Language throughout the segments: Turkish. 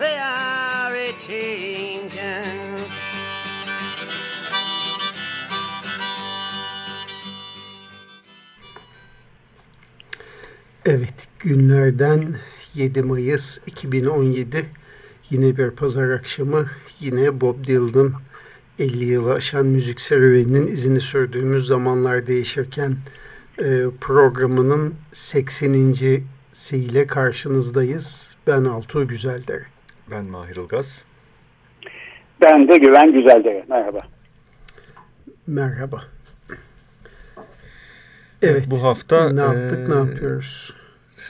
they are a changing. Evet, günlerden 7 Mayıs 2017 yine bir pazar akşamı yine Bob Dylan'ın 50 yılı aşan müzik serüveninin izini sürdüğümüz zamanlar değişirken e, programının 80. ile karşınızdayız. Ben Altuğ Güzeldere. Ben Mahir Ilgaz. Ben de Güven Güzeldere. Merhaba. Merhaba. Evet, Bu hafta ne yaptık, e, ne yapıyoruz?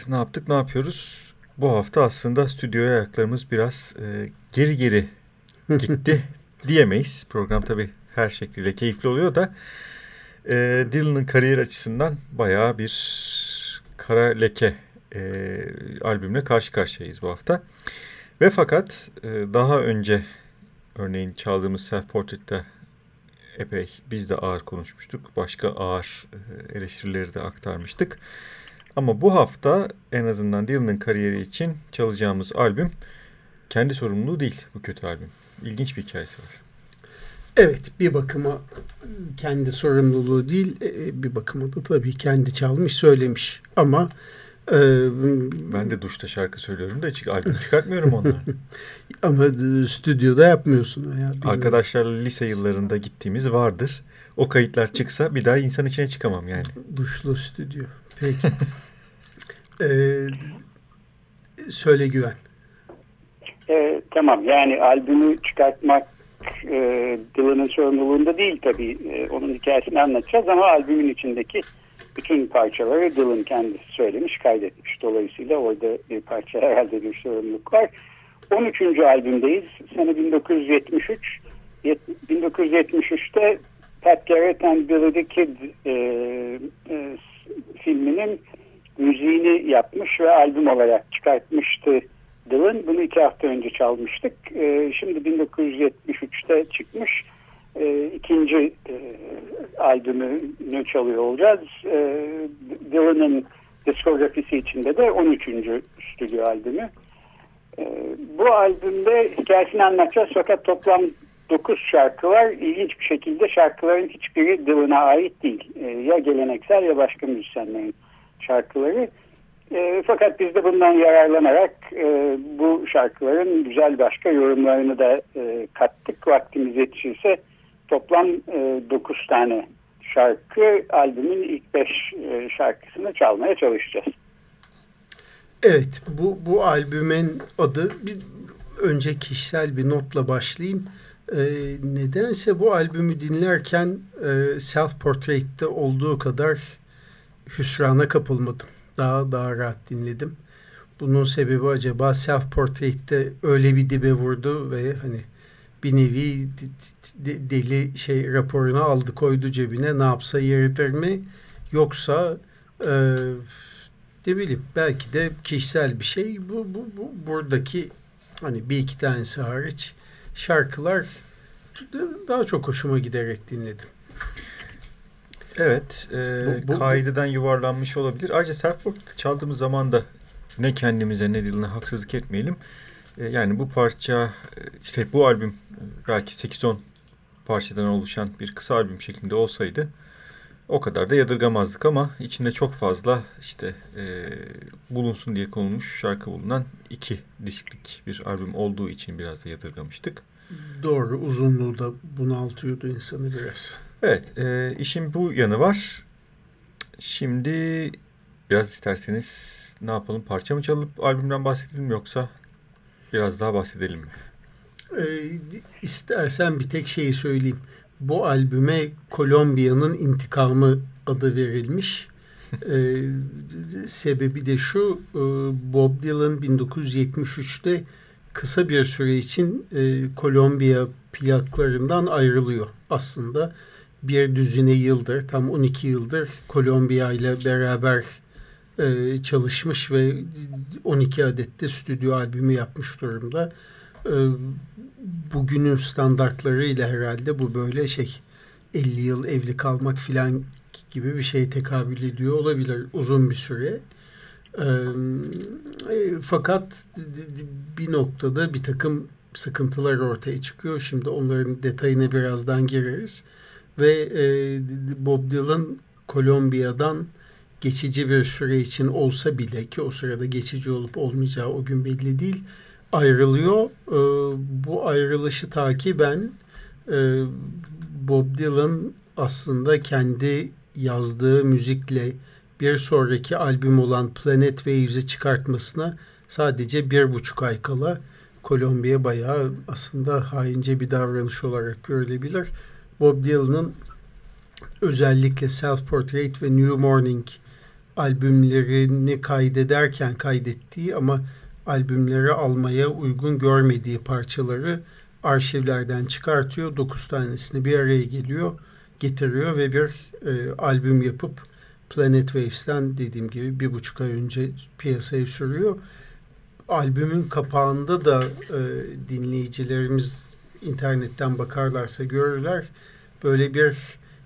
Ne yaptık, ne yapıyoruz? Bu hafta aslında stüdyoya ayaklarımız biraz e, geri geri gitti diyemeyiz. Program tabii her şekliyle keyifli oluyor da e, Dylan'ın kariyer açısından bayağı bir kara leke e, albümle karşı karşıyayız bu hafta. Ve fakat e, daha önce örneğin çaldığımız Self Portrait'te epey biz de ağır konuşmuştuk. Başka ağır e, eleştirileri de aktarmıştık. Ama bu hafta en azından Dylan'ın kariyeri için çalacağımız albüm kendi sorumluluğu değil bu kötü albüm. İlginç bir hikayesi var. Evet, bir bakıma kendi sorumluluğu değil, e, bir bakıma da tabii kendi çalmış, söylemiş. Ama Ben de duşta şarkı söylüyorum da hiç albüm çıkartmıyorum onları. ama stüdyoda yapmıyorsun. Ya. Arkadaşlarla lise yıllarında gittiğimiz vardır. O kayıtlar çıksa bir daha insan içine çıkamam yani. Duşlu stüdyo. Peki. Ee, söyle Güven. Ee, tamam yani albümü çıkartmak e, Dylan'ın sorumluluğunda değil tabii. E, onun hikayesini anlatacağız ama albümün içindeki bütün parçaları Dylan kendisi söylemiş, kaydetmiş. Dolayısıyla orada bir parça herhalde bir sorumluluk var. 13. albümdeyiz. Sene 1973. Yet- 1973'te Pat Garrett and Billy the Kid e, e, filminin müziğini yapmış ve albüm olarak çıkartmıştı Dylan. Bunu iki hafta önce çalmıştık. E, şimdi 1973'te çıkmış e, ikinci e, albümünü çalıyor olacağız. E, Dylan'ın diskografisi içinde de 13. stüdyo albümü. E, bu albümde hikayesini anlatacağız fakat toplam 9 şarkı var. İlginç bir şekilde şarkıların hiçbiri Dylan'a ait değil. E, ya geleneksel ya başka müzisyenlerin şarkıları. E, fakat biz de bundan yararlanarak e, bu şarkıların güzel başka yorumlarını da e, kattık. Vaktimiz yetişirse toplam e, 9 tane şarkı albümün ilk 5 e, şarkısını çalmaya çalışacağız. Evet, bu, bu albümün adı bir önce kişisel bir notla başlayayım. Ee, nedense bu albümü dinlerken e, Self Portrait'te olduğu kadar hüsrana kapılmadım. Daha daha rahat dinledim. Bunun sebebi acaba Self Portrait'te öyle bir dibe vurdu ve hani bir nevi de- de- deli şey raporunu aldı koydu cebine ne yapsa yeridir mi? Yoksa e, ne bileyim belki de kişisel bir şey. Bu, bu, bu buradaki hani bir iki tanesi hariç şarkılar daha çok hoşuma giderek dinledim. Evet, e, Bu- bu- kaideden yuvarlanmış olabilir. Ayrıca Self-Portrait çaldığımız zaman da ne kendimize ne Dylan'a haksızlık etmeyelim. E, yani bu parça, e, işte bu albüm e, belki 8-10 parçadan oluşan bir kısa albüm şeklinde olsaydı o kadar da yadırgamazdık ama içinde çok fazla işte e, bulunsun diye konulmuş şarkı bulunan iki disklik bir albüm olduğu için biraz da yadırgamıştık. Doğru uzunluğu da bunaltıyordu insanı biraz. Evet e, işin bu yanı var. Şimdi biraz isterseniz ne yapalım parça mı çalıp albümden bahsedelim yoksa biraz daha bahsedelim mi? E, istersen bir tek şeyi söyleyeyim bu albüme Kolombiya'nın intikamı adı verilmiş. ee, sebebi de şu e, Bob Dylan 1973'te kısa bir süre için e, Kolombiya plaklarından ayrılıyor. Aslında bir düzine yıldır tam 12 yıldır Kolombiya ile beraber e, çalışmış ve 12 adette stüdyo albümü yapmış durumda. E, bugünün standartlarıyla herhalde bu böyle şey 50 yıl evli kalmak filan gibi bir şey tekabül ediyor olabilir uzun bir süre. E, fakat bir noktada bir takım sıkıntılar ortaya çıkıyor. Şimdi onların detayına birazdan gireriz. Ve e, Bob Dylan Kolombiya'dan geçici bir süre için olsa bile ki o sırada geçici olup olmayacağı o gün belli değil ayrılıyor. E, bu ayrılışı takiben e, Bob Dylan aslında kendi yazdığı müzikle bir sonraki albüm olan Planet Waves'i çıkartmasına sadece bir buçuk ay kala Kolombiya bayağı aslında haince bir davranış olarak görülebilir. Bob Dylan'ın özellikle Self Portrait ve New Morning albümlerini kaydederken kaydettiği ama albümleri almaya uygun görmediği parçaları arşivlerden çıkartıyor. Dokuz tanesini bir araya geliyor, getiriyor ve bir e, albüm yapıp Planet Waves'ten dediğim gibi bir buçuk ay önce piyasaya sürüyor. Albümün kapağında da e, dinleyicilerimiz internetten bakarlarsa görürler. Böyle bir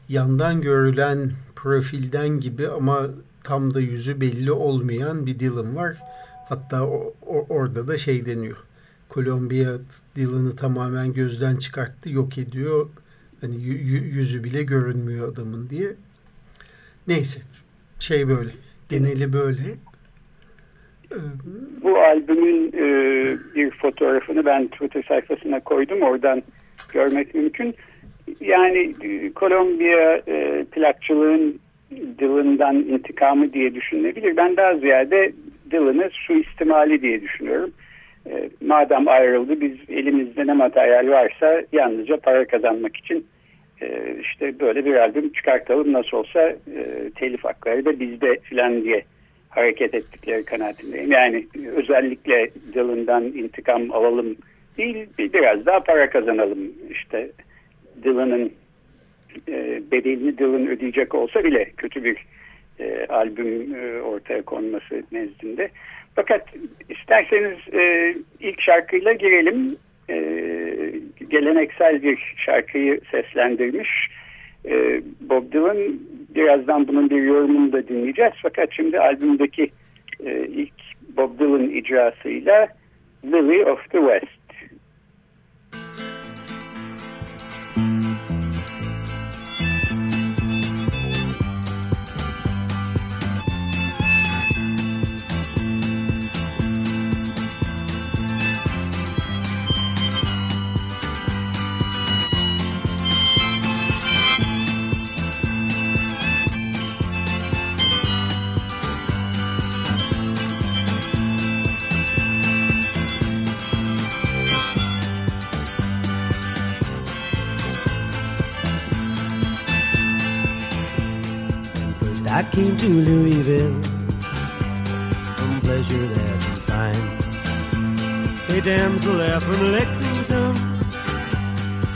yandan görülen profilden gibi ama tam da yüzü belli olmayan bir Dylan var. Hatta o, o, orada da şey deniyor. Kolombiya Dylan'ı tamamen gözden çıkarttı, yok ediyor. Hani yüzü bile görünmüyor adamın diye. Neyse, şey böyle, geneli böyle. Bu albümün e, bir fotoğrafını ben Twitter sayfasına koydum. Oradan görmek mümkün. Yani e, Kolombiya e, plakçılığın Dylan'dan intikamı diye düşünülebilir. Ben daha ziyade Dylan'ı suistimali diye düşünüyorum. E, madem ayrıldı biz elimizde ne materyal varsa yalnızca para kazanmak için e, işte böyle bir albüm çıkartalım nasıl olsa e, telif hakları da bizde filan diye hareket ettikleri kanaatindeyim. Yani özellikle Dylan'dan intikam alalım değil biraz daha para kazanalım. İşte Dylan'ın e, bedelini Dylan ödeyecek olsa bile kötü bir e, albüm e, ortaya konması nezdinde. Fakat isterseniz e, ilk şarkıyla girelim. E, geleneksel bir şarkıyı seslendirmiş e, Bob Dylan. Birazdan bunun bir yorumunu da dinleyeceğiz. Fakat şimdi albümdeki e, ilk Bob Dylan icrasıyla Lily of the West. Came to Louisville. Some pleasure there to find. A damsel there from Lexington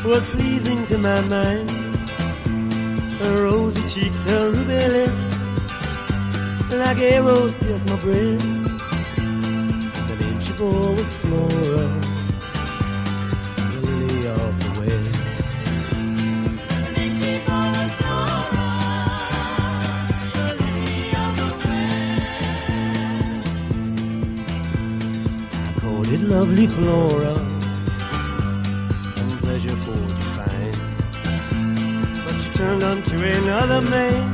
was pleasing to my mind. Her rosy cheeks, her ruby lips, like a rose pierced my breast. The name she bore was Flora. Lovely flora, some pleasure for to find. But you turned unto another man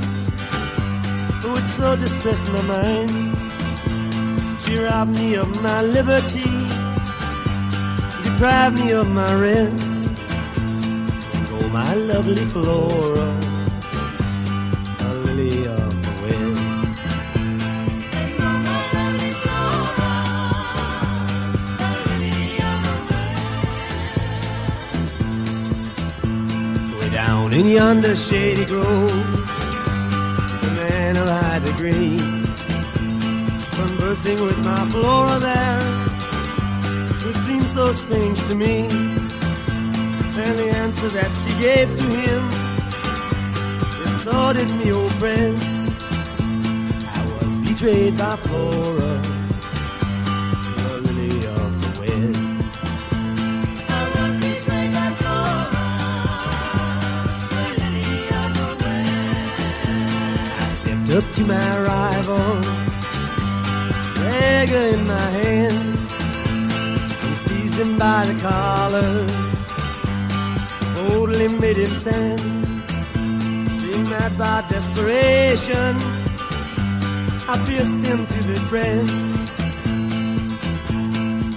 which so distressed my mind. She robbed me of my liberty, deprived me of my rest. Oh, my lovely Flora, in yonder shady grove, the man of high degree, conversing with my Flora there, it seemed so strange to me. And the answer that she gave to him It me, old friends I was betrayed by Flora up to my rival. Dagger in my hand. And seized him by the collar. Boldly made him stand. Being mad by desperation, I pierced him to the breast.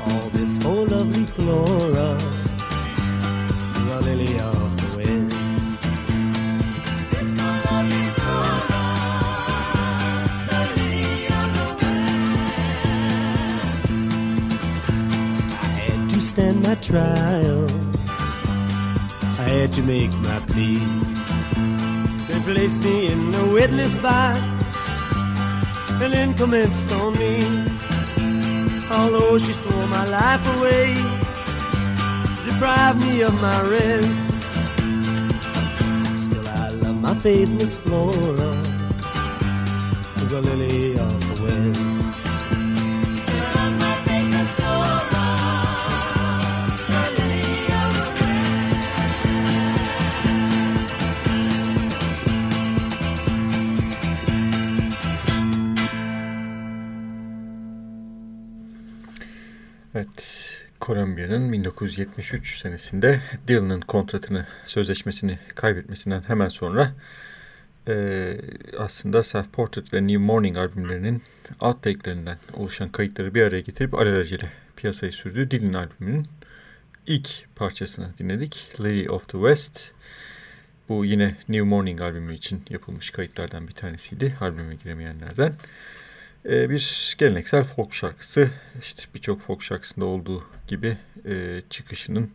All this for lovely Flora, my trial. I had to make my plea. They placed me in a witness box and then commenced on me. Although she swore my life away, deprived me of my rest. Still, I love my faith, Miss Flora, the lily Evet, Kolombiya'nın 1973 senesinde Dylan'ın kontratını, sözleşmesini kaybetmesinden hemen sonra e, aslında Self Portrait ve New Morning albümlerinin outtake'lerinden oluşan kayıtları bir araya getirip alelacele piyasayı sürdüğü Dylan albümünün ilk parçasını dinledik. Lady of the West. Bu yine New Morning albümü için yapılmış kayıtlardan bir tanesiydi. Albüme giremeyenlerden. Ee, bir geleneksel folk şarkısı. İşte birçok folk şarkısında olduğu gibi e, çıkışının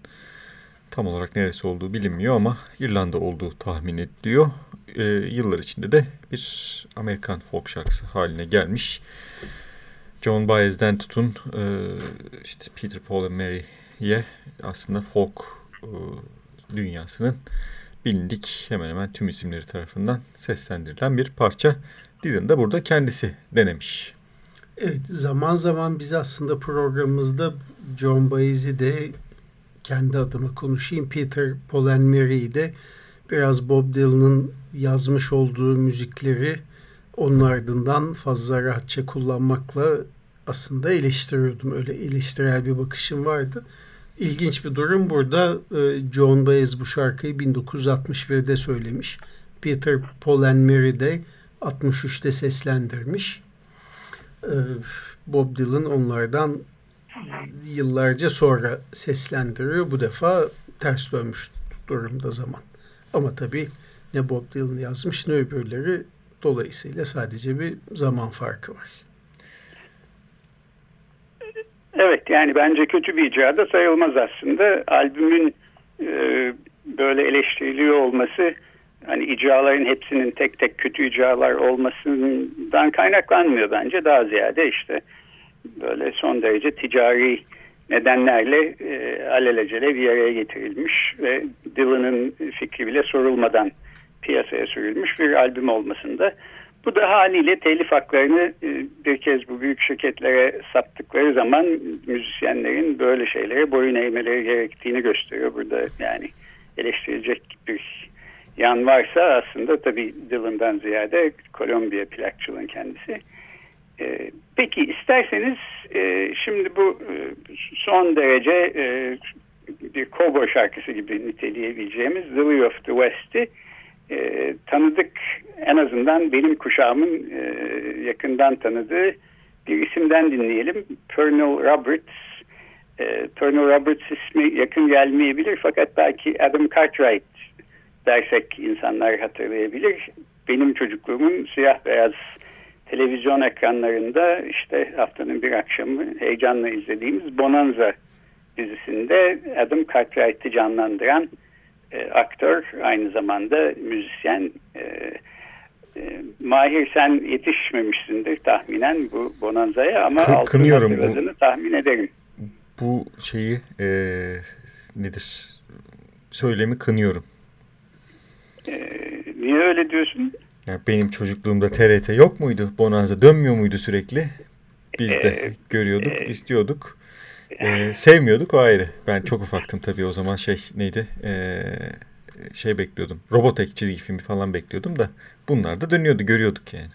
tam olarak neresi olduğu bilinmiyor ama İrlanda olduğu tahmin ediliyor. E, yıllar içinde de bir Amerikan folk şarkısı haline gelmiş. John Baez'den tutun e, işte Peter Paul and Mary'ye aslında folk e, dünyasının bilindik hemen hemen tüm isimleri tarafından seslendirilen bir parça. Dylan da burada kendisi denemiş. Evet zaman zaman biz aslında programımızda John Baez'i de kendi adıma konuşayım. Peter Mary'i de biraz Bob Dylan'ın yazmış olduğu müzikleri onun ardından fazla rahatça kullanmakla aslında eleştiriyordum. Öyle eleştirel bir bakışım vardı. İlginç bir durum burada John Baez bu şarkıyı 1961'de söylemiş. Peter Mary de 63'te seslendirmiş. Bob Dylan onlardan yıllarca sonra seslendiriyor. Bu defa ters dönmüş durumda zaman. Ama tabii ne Bob Dylan yazmış ne öbürleri dolayısıyla sadece bir zaman farkı var. Evet yani bence kötü bir icra da sayılmaz aslında. Albümün e, böyle eleştiriliyor olması hani icraların hepsinin tek tek kötü icralar olmasından kaynaklanmıyor bence. Daha ziyade işte böyle son derece ticari nedenlerle e, alelacele bir araya getirilmiş ve Dylan'ın fikri bile sorulmadan piyasaya sürülmüş bir albüm olmasında. Bu da haliyle telif haklarını e, bir kez bu büyük şirketlere sattıkları zaman müzisyenlerin böyle şeylere boyun eğmeleri gerektiğini gösteriyor. Burada yani eleştirilecek bir yan varsa aslında tabii Dylan'dan ziyade Kolombiya plakçılığın kendisi. Ee, peki isterseniz e, şimdi bu e, son derece e, bir cowboy şarkısı gibi niteleyebileceğimiz The Way of the West'i e, tanıdık en azından benim kuşağımın e, yakından tanıdığı bir isimden dinleyelim. Pernell Roberts. E, Pernell Roberts ismi yakın gelmeyebilir fakat belki Adam Cartwright dersek insanlar hatırlayabilir. Benim çocukluğumun siyah beyaz televizyon ekranlarında işte haftanın bir akşamı heyecanla izlediğimiz Bonanza dizisinde Adam Cartwright'ı canlandıran e, aktör aynı zamanda müzisyen e, e, Mahir sen yetişmemişsindir tahminen bu Bonanza'ya ama Kı kınıyorum bu, tahmin ederim. Bu şeyi e, nedir söylemi kınıyorum. E, niye öyle diyorsun? Yani benim çocukluğumda TRT yok muydu? Bonanza dönmüyor muydu sürekli? Biz de ee, görüyorduk, e, istiyorduk. Ee, sevmiyorduk o ayrı. Ben çok ufaktım tabii o zaman şey neydi? Ee, şey bekliyordum. Robotech çizgi filmi falan bekliyordum da bunlar da dönüyordu, görüyorduk yani.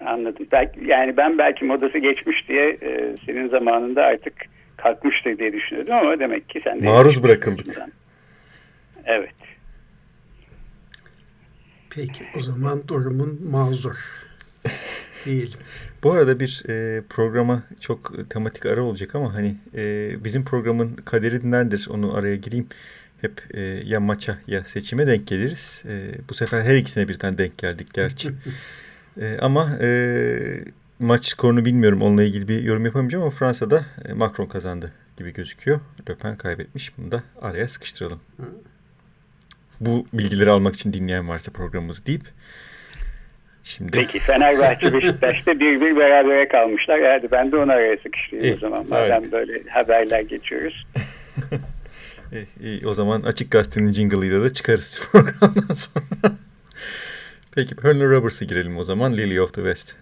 Anladım. Belki, yani ben belki modası geçmiş diye e, senin zamanında artık kalkmıştır diye düşünüyordum ama demek ki sen de... Maruz bırakıldık. Evet. Peki o zaman durumun mazur diyelim. Bu arada bir e, programa çok tematik ara olacak ama hani e, bizim programın kaderindendir onu araya gireyim. Hep e, ya maça ya seçime denk geliriz. E, bu sefer her ikisine birden denk geldik gerçi. e, ama e, maç skorunu bilmiyorum onunla ilgili bir yorum yapamayacağım ama Fransa'da e, Macron kazandı gibi gözüküyor. Le Pen kaybetmiş. Bunu da araya sıkıştıralım. Bu bilgileri almak için dinleyen varsa programımızı deyip Şimdi... Peki Fenerbahçe Beşiktaş'ta bir bir berabere kalmışlar. Hadi ben de onu araya sıkıştırayım o zaman. Madem evet. böyle haberler geçiyoruz. iyi, iyi, o zaman Açık Gazete'nin jingle'ıyla da çıkarız programdan sonra. Peki Hurler Roberts'a girelim o zaman. Lily of the West.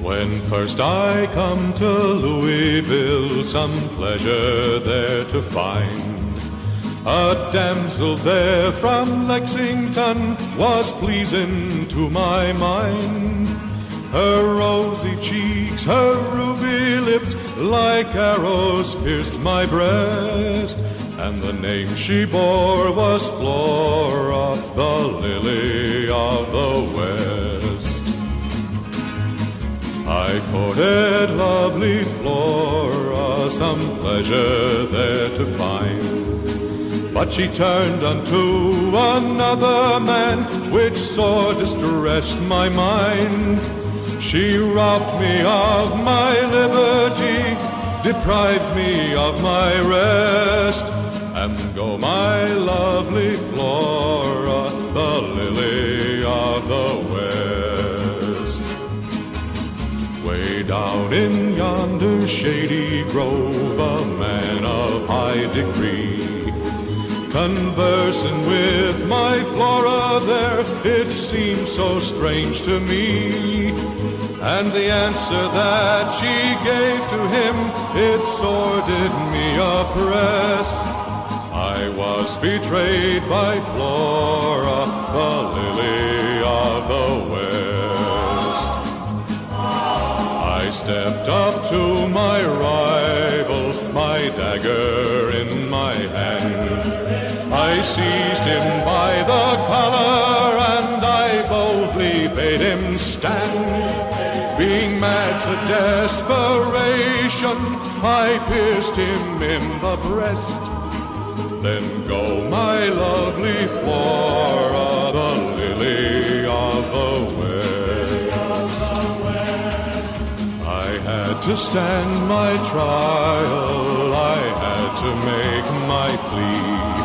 When first I come to Louisville, some pleasure there to find. A damsel there from Lexington was pleasing to my mind. Her rosy cheeks, her ruby lips, like arrows pierced my breast. And the name she bore was Flora, the lily of the West. I courted lovely Flora, uh, some pleasure there to find. But she turned unto another man, which sore distressed my mind. She robbed me of my liberty, deprived me of my rest, and go my lovely Flora, uh, the lily Down in yonder shady grove, a man of high degree. Conversing with my Flora there, it seemed so strange to me. And the answer that she gave to him, it sore did me oppress. I was betrayed by Flora, the lily of the West. I stepped up to my rival, my dagger in my hand. I seized him by the collar and I boldly bade him stand. Being mad to desperation, I pierced him in the breast. Then go my lovely Flora, to stand my trial, I had to make my plea.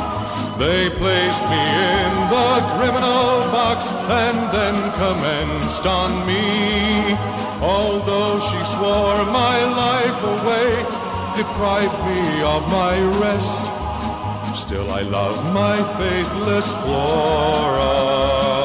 They placed me in the criminal box and then commenced on me. Although she swore my life away, deprived me of my rest, still I love my faithless Flora.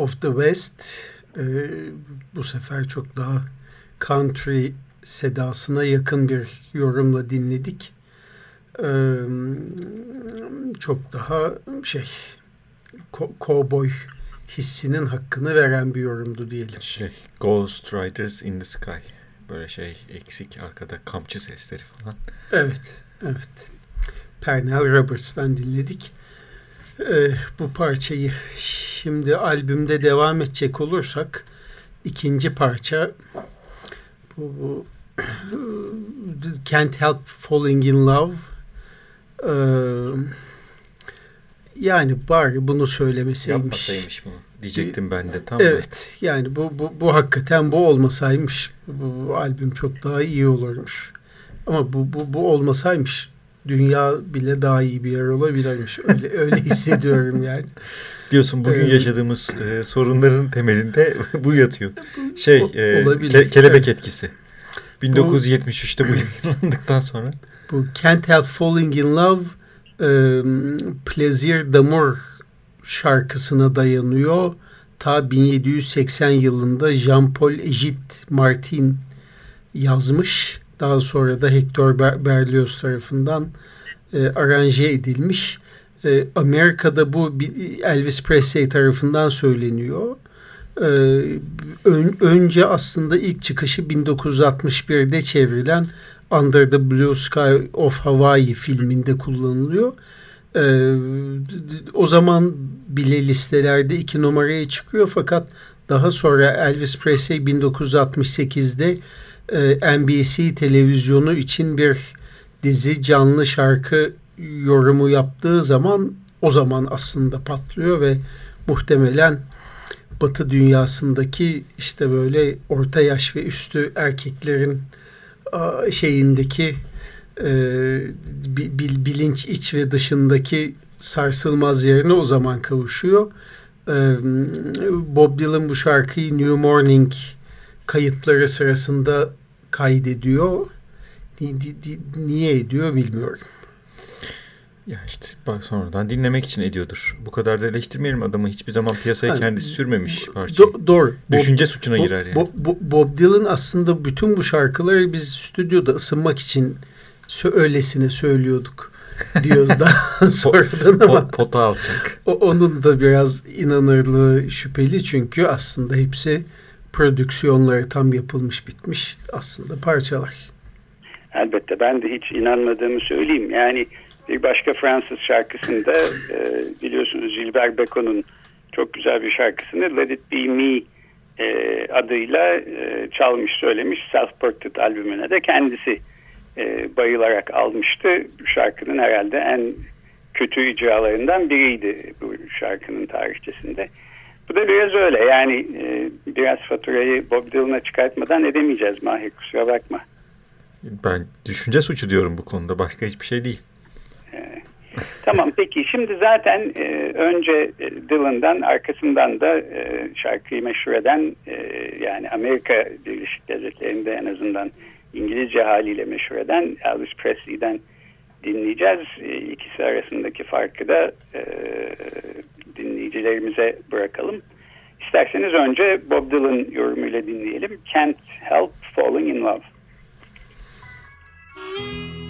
Of the West e, bu sefer çok daha country sedasına yakın bir yorumla dinledik. çok daha şey kovboy hissinin hakkını veren bir yorumdu diyelim. Şey, Ghost Riders in the Sky. Böyle şey eksik arkada kamçı sesleri falan. Evet, evet. Pernell Roberts'tan dinledik. Ee, bu parçayı şimdi albümde devam edecek olursak ikinci parça bu, bu Can't Help Falling in Love ee, yani bari bunu söylemeseymiş. Yapmasaymış bunu diyecektim ben de tam. Evet da. yani bu, bu, bu hakikaten bu olmasaymış bu, bu albüm çok daha iyi olurmuş. Ama bu, bu, bu olmasaymış dünya bile daha iyi bir yer olabilirmiş. Öyle, öyle hissediyorum yani. Diyorsun bugün evet. yaşadığımız e, sorunların temelinde bu yatıyor. Şey e, ke, kelebek evet. etkisi. 1973'te bu, bu yayınlandıktan sonra. Bu Can't Help Falling in Love e, Plaisir d'amour şarkısına dayanıyor. Ta 1780 yılında Jean-Paul Egit Martin yazmış. Daha sonra da Hector Berlioz tarafından e, aranje edilmiş. E, Amerika'da bu Elvis Presley tarafından söyleniyor. E, ön, önce aslında ilk çıkışı 1961'de çevrilen Under the Blue Sky of Hawaii filminde kullanılıyor. Ee, o zaman bile listelerde iki numaraya çıkıyor fakat daha sonra Elvis Presley 1968'de e, NBC televizyonu için bir dizi canlı şarkı yorumu yaptığı zaman o zaman aslında patlıyor ve muhtemelen Batı dünyasındaki işte böyle orta yaş ve üstü erkeklerin şeyindeki e, bilinç iç ve dışındaki sarsılmaz yerine o zaman kavuşuyor. E, Bob Dylan bu şarkıyı New Morning kayıtları sırasında kaydediyor. Niye ediyor bilmiyorum. Ya işte bak sonradan dinlemek için ediyordur. Bu kadar da eleştirmeyelim adamı. Hiçbir zaman piyasaya yani, kendisi sürmemiş parçayı. Do, doğru. Düşünce Bob, suçuna girer yani. Bob, Bob, Bob Dylan aslında bütün bu şarkıları biz stüdyoda ısınmak için öylesine söylüyorduk diyoruz daha sonradan ama pot, pota alacak. O, onun da biraz inanırlığı şüpheli çünkü aslında hepsi prodüksiyonları tam yapılmış bitmiş aslında parçalar. Elbette ben de hiç inanmadığımı söyleyeyim. Yani bir başka Fransız şarkısında e, biliyorsunuz Gilbert Becon'un çok güzel bir şarkısını Let It Be Me e, adıyla e, çalmış söylemiş Self Portrait albümüne de kendisi e, bayılarak almıştı. Şarkının herhalde en kötü icralarından biriydi bu şarkının tarihçesinde. Bu da biraz öyle yani e, biraz faturayı Bob Dylan'a çıkartmadan edemeyeceğiz Mahir kusura bakma. Ben düşünce suçu diyorum bu konuda başka hiçbir şey değil. tamam peki şimdi zaten e, önce e, Dylan'dan arkasından da e, şarkıyı meşhur eden e, yani Amerika Birleşik Devletleri'nde en azından İngilizce haliyle meşhur eden Elvis Presley'den dinleyeceğiz. E, ikisi arasındaki farkı da e, dinleyicilerimize bırakalım. İsterseniz önce Bob Dylan yorumuyla dinleyelim. Can't Help Falling in Love. some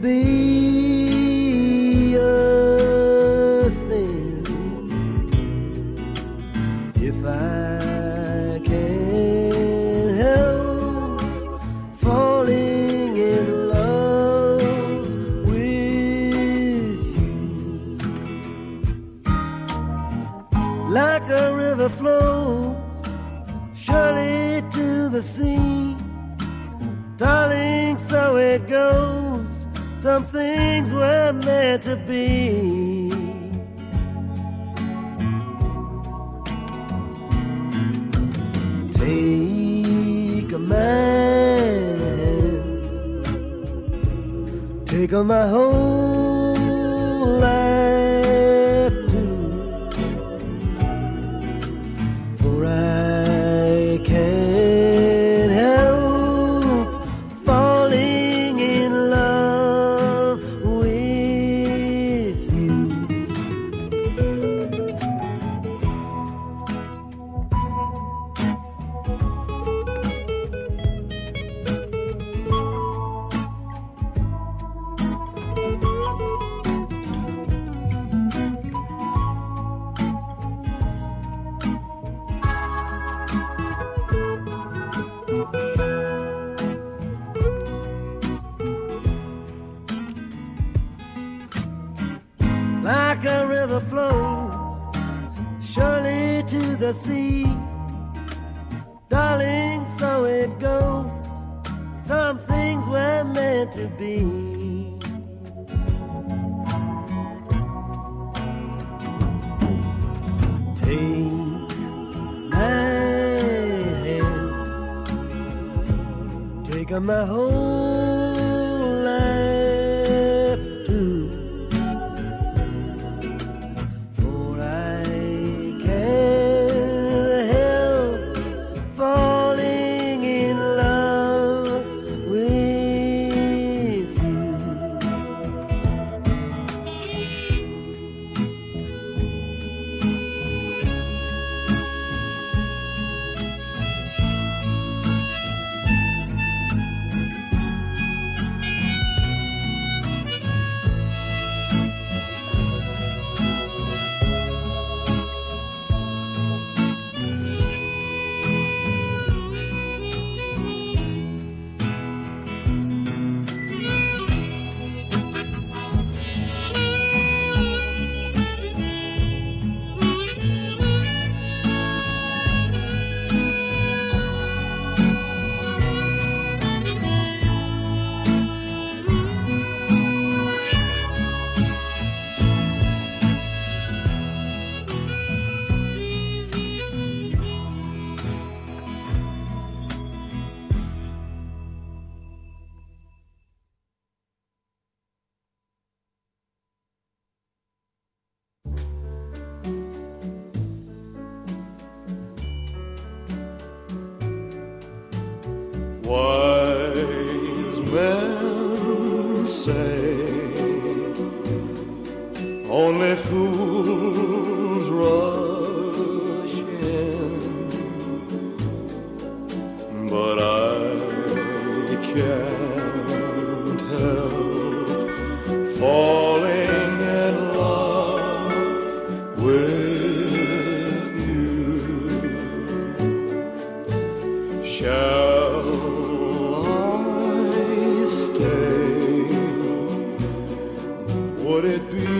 be. Some things were meant to be. Take a man, take on my home. got my home. Shall I stay? Would it be?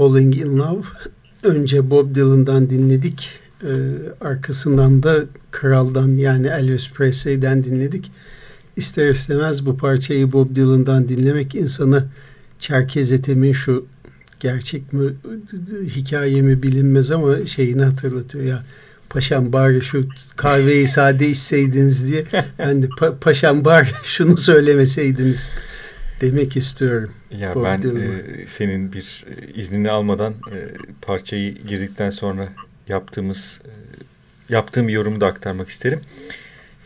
Falling in Love. Önce Bob Dylan'dan dinledik. Ee, arkasından da Kral'dan yani Elvis Presley'den dinledik. İster istemez bu parçayı Bob Dylan'dan dinlemek insanı Çerkez Ethem'in şu gerçek mi hikaye mi bilinmez ama şeyini hatırlatıyor ya. Paşam bari şu kahveyi sade içseydiniz diye ben de "Pa- paşam bari şunu söylemeseydiniz demek istiyorum. Ya Bob ben e, senin bir e, iznini almadan e, parçayı girdikten sonra yaptığımız e, yaptığım yorumu da aktarmak isterim.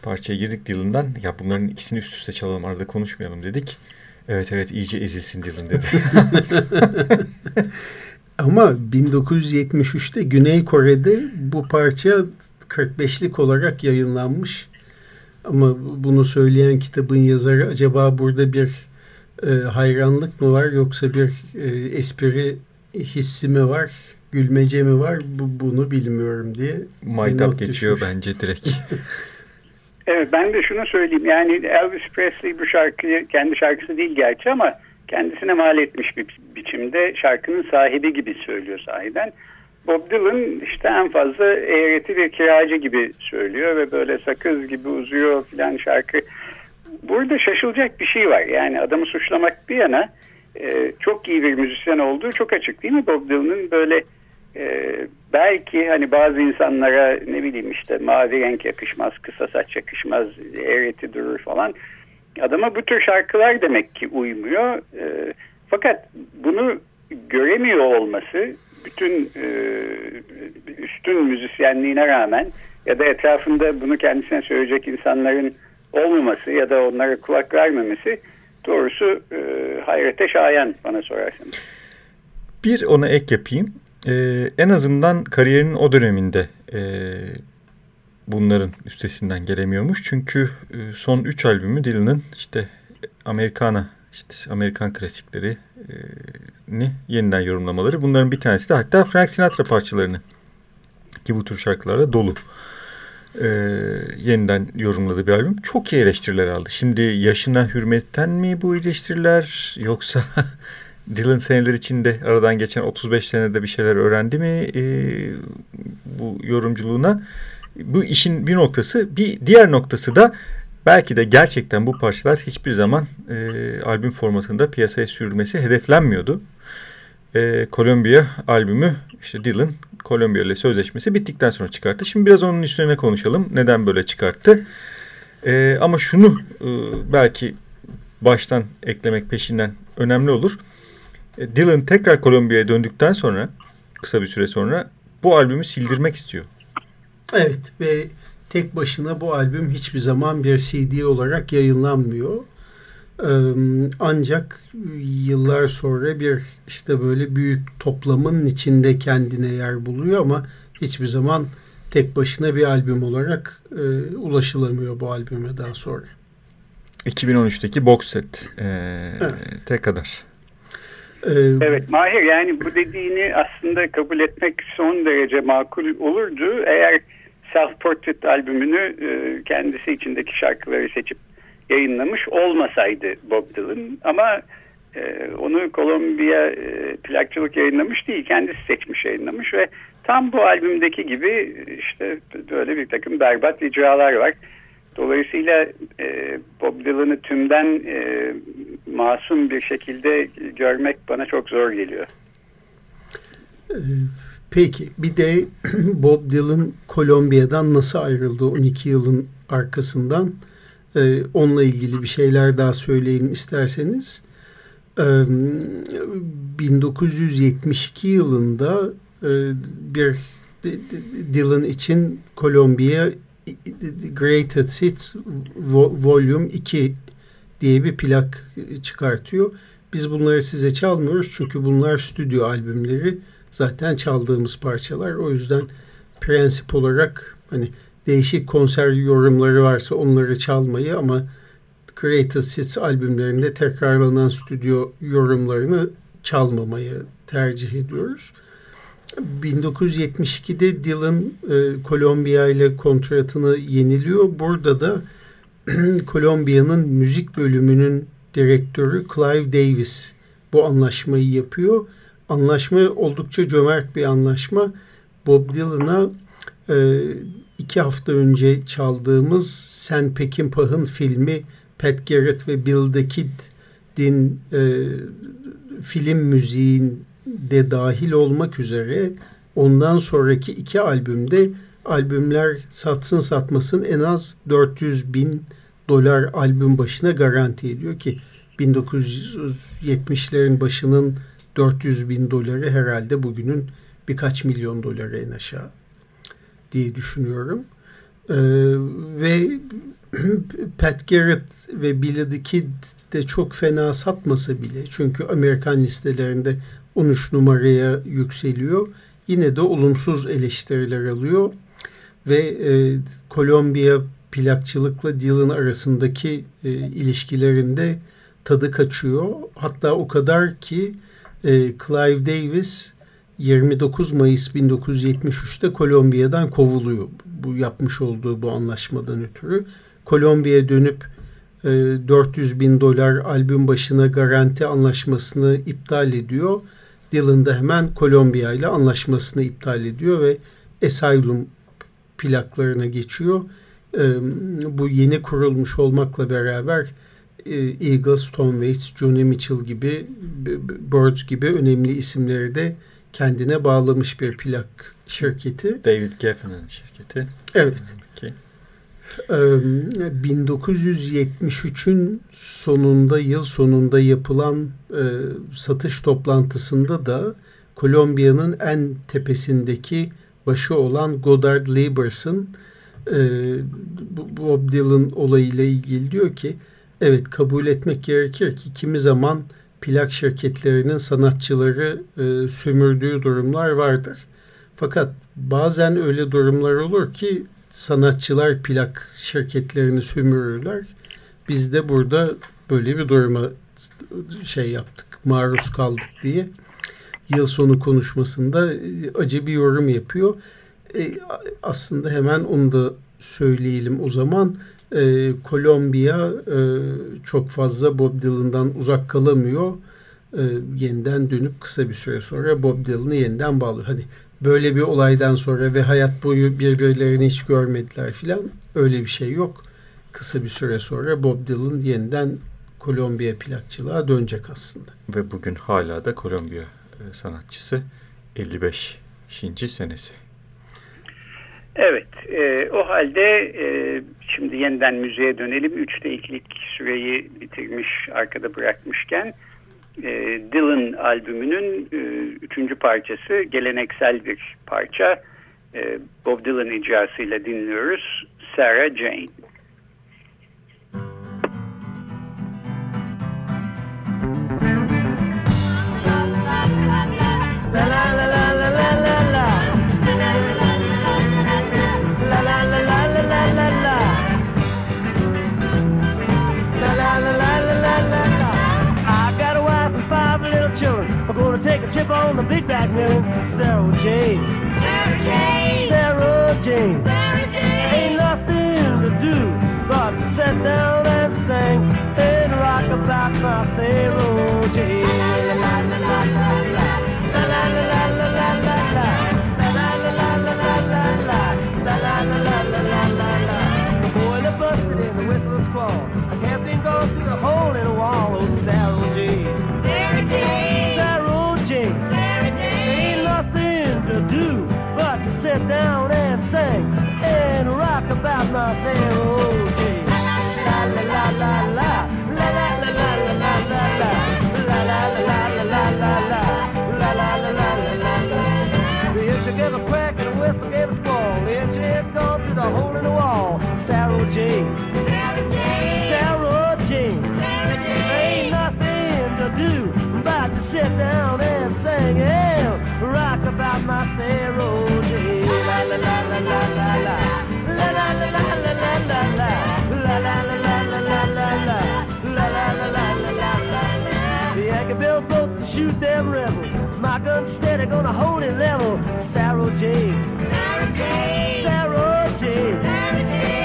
Parçaya girdik Dylan'dan. Ya bunların ikisini üst üste çalalım arada konuşmayalım dedik. Evet evet iyice ezilsin Dylan dedi. Ama 1973'te Güney Kore'de bu parça 45'lik olarak yayınlanmış. Ama bunu söyleyen kitabın yazarı acaba burada bir e, hayranlık mı var yoksa bir e, espri hissi mi var, gülmece mi var bu, bunu bilmiyorum diye. Maytap geçiyor düşmüş. bence direkt. Evet ben de şunu söyleyeyim. Yani Elvis Presley bu şarkıyı kendi şarkısı değil gerçi ama kendisine mal etmiş bir biçimde şarkının sahibi gibi söylüyor sahiden. Bob Dylan işte en fazla eğreti bir kiracı gibi söylüyor ve böyle sakız gibi uzuyor filan şarkı. Burada şaşılacak bir şey var. Yani adamı suçlamak bir yana e, çok iyi bir müzisyen olduğu çok açık değil mi Bob Dylan'ın böyle e, belki hani bazı insanlara ne bileyim işte mavi renk yakışmaz, kısa saç yakışmaz, eğreti durur falan. Adama bu tür şarkılar demek ki uymuyor. E, fakat bunu göremiyor olması bütün e, üstün müzisyenliğine rağmen ya da etrafında bunu kendisine söyleyecek insanların olmaması ya da onlara kulak vermemesi doğrusu e, hayrete şayan bana sorarsanız. Bir ona ek yapayım. Ee, en azından kariyerinin o döneminde e, bunların üstesinden gelemiyormuş. Çünkü e, son 3 albümü Dylan'ın işte Americana, işte Amerikan klasikleri e, ni yeniden yorumlamaları. Bunların bir tanesi de hatta Frank Sinatra parçalarını ki bu tür şarkılarla dolu. E, yeniden yorumladığı bir albüm. Çok iyi eleştiriler aldı. Şimdi yaşına hürmetten mi bu eleştiriler yoksa Dylan seneler içinde aradan geçen 35 senede bir şeyler öğrendi mi e, bu yorumculuğuna? Bu işin bir noktası. Bir diğer noktası da belki de gerçekten bu parçalar hiçbir zaman e, albüm formatında piyasaya sürülmesi hedeflenmiyordu. E, Columbia albümü işte Dylan Columbia ile sözleşmesi bittikten sonra çıkarttı. Şimdi biraz onun üstüne konuşalım. Neden böyle çıkarttı? E, ama şunu e, belki baştan eklemek peşinden önemli olur. E, Dylan tekrar Columbia'ya döndükten sonra kısa bir süre sonra bu albümü sildirmek istiyor. Evet ve tek başına bu albüm hiçbir zaman bir CD olarak yayınlanmıyor. Ancak yıllar sonra bir işte böyle büyük toplamın içinde kendine yer buluyor ama hiçbir zaman tek başına bir albüm olarak e, ulaşılamıyor bu albüme daha sonra. 2013'teki box set e, Evet. te kadar. Ee, Evet Mahir yani bu dediğini aslında kabul etmek son derece makul olurdu. Eğer Self Portrait albümünü e, kendisi içindeki şarkıları seçip yayınlamış olmasaydı Bob Dylan ama e, onu Columbia e, plakçılık yayınlamış değil kendisi seçmiş yayınlamış ve tam bu albümdeki gibi işte böyle bir takım berbat icralar var. Dolayısıyla e, Bob Dylan'ı tümden e, masum bir şekilde görmek bana çok zor geliyor. Ee, Peki bir de Bob Dylan Kolombiya'dan nasıl ayrıldı 12 yılın arkasından e, onunla ilgili bir şeyler daha söyleyelim isterseniz. E, 1972 yılında e, bir Dylan için Kolombiya Greatest Hits Volume 2 diye bir plak çıkartıyor. Biz bunları size çalmıyoruz çünkü bunlar stüdyo albümleri zaten çaldığımız parçalar. O yüzden prensip olarak hani değişik konser yorumları varsa onları çalmayı ama Greatest Hits albümlerinde tekrarlanan stüdyo yorumlarını çalmamayı tercih ediyoruz. 1972'de Dylan e, Kolombiya ile kontratını yeniliyor. Burada da Kolombiya'nın müzik bölümünün direktörü Clive Davis bu anlaşmayı yapıyor. Anlaşma oldukça cömert bir anlaşma. Bob Dylan'a e, iki hafta önce çaldığımız Sen Peckinpah'ın filmi Pat Garrett ve Bill the Kid'in e, film müziğinde dahil olmak üzere ondan sonraki iki albümde albümler satsın satmasın en az 400 bin dolar albüm başına garanti ediyor ki 1970'lerin başının 400 bin doları herhalde bugünün birkaç milyon doları en aşağı diye düşünüyorum. Ee, ve Pat Garrett ve Billy the Kid de çok fena satmasa bile çünkü Amerikan listelerinde 13 numaraya yükseliyor. Yine de olumsuz eleştiriler alıyor ve e, Kolombiya plakçılıkla Dylan arasındaki e, ilişkilerinde tadı kaçıyor. Hatta o kadar ki e, Clive Davis 29 Mayıs 1973'te Kolombiya'dan kovuluyor. Bu yapmış olduğu bu anlaşmadan ötürü. Kolombiya'ya dönüp e, 400 bin dolar albüm başına garanti anlaşmasını iptal ediyor. Dylan da hemen Kolombiya ile anlaşmasını iptal ediyor ve Asylum plaklarına geçiyor. E, bu yeni kurulmuş olmakla beraber e, Eagles, Tom Waits, Johnny Mitchell gibi Birds gibi önemli isimleri de kendine bağlamış bir plak şirketi. David Geffen'in şirketi. Evet. Ki. 1973'ün sonunda yıl sonunda yapılan e, satış toplantısında da Kolombiya'nın en tepesindeki başı olan Godard Labors'ın e, Bob Dylan olayıyla ilgili diyor ki evet kabul etmek gerekir ki kimi zaman plak şirketlerinin sanatçıları e, sömürdüğü durumlar vardır. Fakat bazen öyle durumlar olur ki sanatçılar plak şirketlerini sömürürler. Biz de burada böyle bir duruma şey yaptık, maruz kaldık diye yıl sonu konuşmasında e, acı bir yorum yapıyor. E, aslında hemen onu da söyleyelim o zaman. E, Kolombiya e, çok fazla Bob Dylan'dan uzak kalamıyor. E, yeniden dönüp kısa bir süre sonra Bob Dylan'ı yeniden bağlıyor. Hani böyle bir olaydan sonra ve hayat boyu birbirlerini hiç görmediler filan öyle bir şey yok. Kısa bir süre sonra Bob Dylan yeniden Kolombiya plakçılığa dönecek aslında. Ve bugün hala da Kolombiya e, sanatçısı 55. senesi. Evet, e, o halde e, şimdi yeniden müziğe dönelim. Üçte ikilik süreyi bitirmiş, arkada bırakmışken e, Dylan albümünün e, üçüncü parçası geleneksel bir parça. E, Bob Dylan icrasıyla dinliyoruz. Sarah Jane. On the big back million. Sarah Jane. Sarah Jane. Sarah Jane. Sarah Jane. Ain't nothing to do but to sit down and sing and rock about my Sarah mama saying, oh, gee. La la la la la. La The engine gave a quack and the whistle gave a squall. The engineer gone through the hole in the wall. Sarah Jane. Shoot them rebels. My gun's steady, gonna hold it level. Sarah Jane. Sarah Jane. Sarah Jane. Sarah Jane.